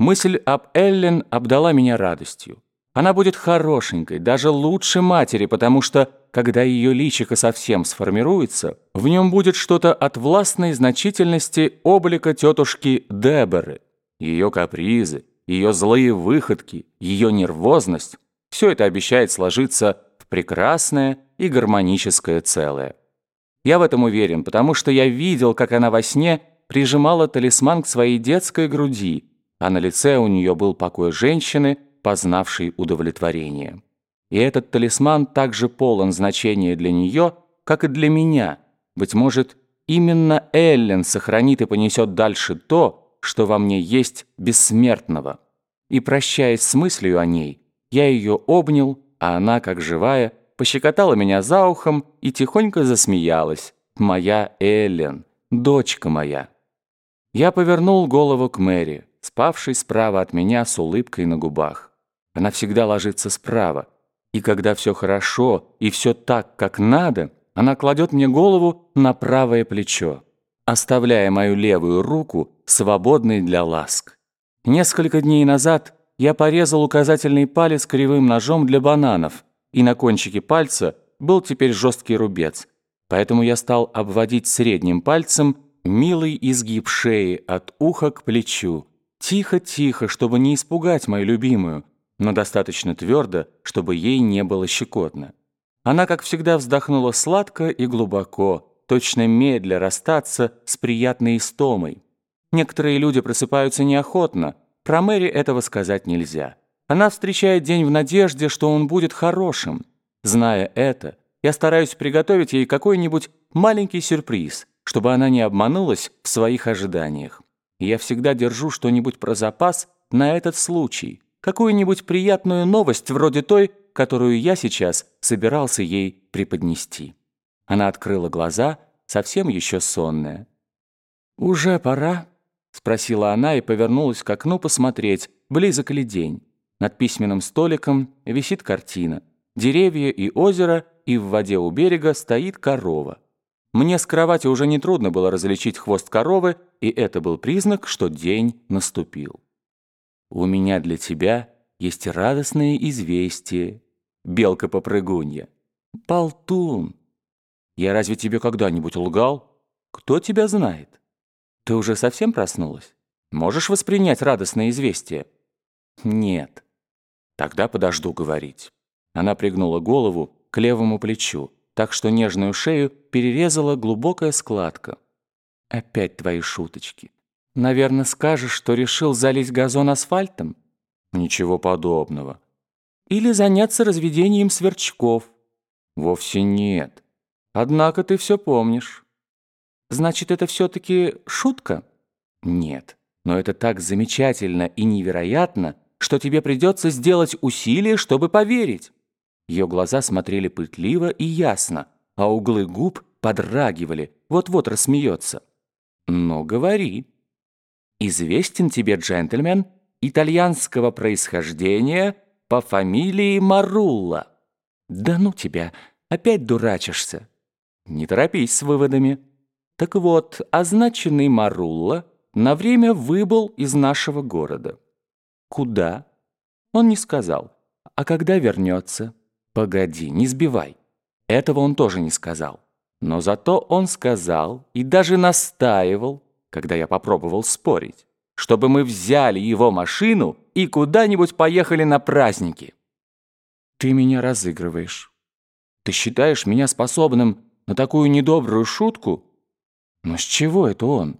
Мысль об Эллен обдала меня радостью. Она будет хорошенькой, даже лучше матери, потому что, когда ее личико совсем сформируется, в нем будет что-то от властной значительности облика тетушки Деборы. Ее капризы, ее злые выходки, ее нервозность – все это обещает сложиться в прекрасное и гармоническое целое. Я в этом уверен, потому что я видел, как она во сне прижимала талисман к своей детской груди, а на лице у нее был покой женщины – познавший удовлетворение. И этот талисман также полон значения для нее, как и для меня. Быть может, именно Эллен сохранит и понесет дальше то, что во мне есть бессмертного. И прощаясь с мыслью о ней, я ее обнял, а она, как живая, пощекотала меня за ухом и тихонько засмеялась. «Моя Эллен, дочка моя». Я повернул голову к Мэри, спавшей справа от меня с улыбкой на губах. Она всегда ложится справа. И когда все хорошо и все так, как надо, она кладет мне голову на правое плечо, оставляя мою левую руку свободной для ласк. Несколько дней назад я порезал указательный палец кривым ножом для бананов, и на кончике пальца был теперь жесткий рубец. Поэтому я стал обводить средним пальцем милый изгиб шеи от уха к плечу. Тихо-тихо, чтобы не испугать мою любимую, но достаточно твердо, чтобы ей не было щекотно. Она, как всегда, вздохнула сладко и глубоко, точно медля расстаться с приятной истомой. Некоторые люди просыпаются неохотно, про Мэри этого сказать нельзя. Она встречает день в надежде, что он будет хорошим. Зная это, я стараюсь приготовить ей какой-нибудь маленький сюрприз, чтобы она не обманулась в своих ожиданиях. Я всегда держу что-нибудь про запас на этот случай – какую-нибудь приятную новость вроде той, которую я сейчас собирался ей преподнести. Она открыла глаза, совсем еще сонная. «Уже пора?» — спросила она и повернулась к окну посмотреть, близок ли день. Над письменным столиком висит картина. Деревья и озеро, и в воде у берега стоит корова. Мне с кровати уже нетрудно было различить хвост коровы, и это был признак, что день наступил. У меня для тебя есть радостное известие, белка-попрыгунья. Болтун! Я разве тебе когда-нибудь лгал? Кто тебя знает? Ты уже совсем проснулась? Можешь воспринять радостное известие? Нет. Тогда подожду говорить. Она пригнула голову к левому плечу, так что нежную шею перерезала глубокая складка. Опять твои шуточки. Наверное, скажешь, что решил залить газон асфальтом? Ничего подобного. Или заняться разведением сверчков? Вовсе нет. Однако ты все помнишь. Значит, это все-таки шутка? Нет. Но это так замечательно и невероятно, что тебе придется сделать усилие, чтобы поверить. Ее глаза смотрели пытливо и ясно, а углы губ подрагивали, вот-вот рассмеется. Но говори. Известен тебе джентльмен итальянского происхождения по фамилии Марулла. Да ну тебя, опять дурачишься. Не торопись с выводами. Так вот, означенный Марулла на время выбыл из нашего города. Куда? Он не сказал. А когда вернется? Погоди, не сбивай. Этого он тоже не сказал. Но зато он сказал и даже настаивал, когда я попробовал спорить, чтобы мы взяли его машину и куда-нибудь поехали на праздники. Ты меня разыгрываешь. Ты считаешь меня способным на такую недобрую шутку? Но с чего это он?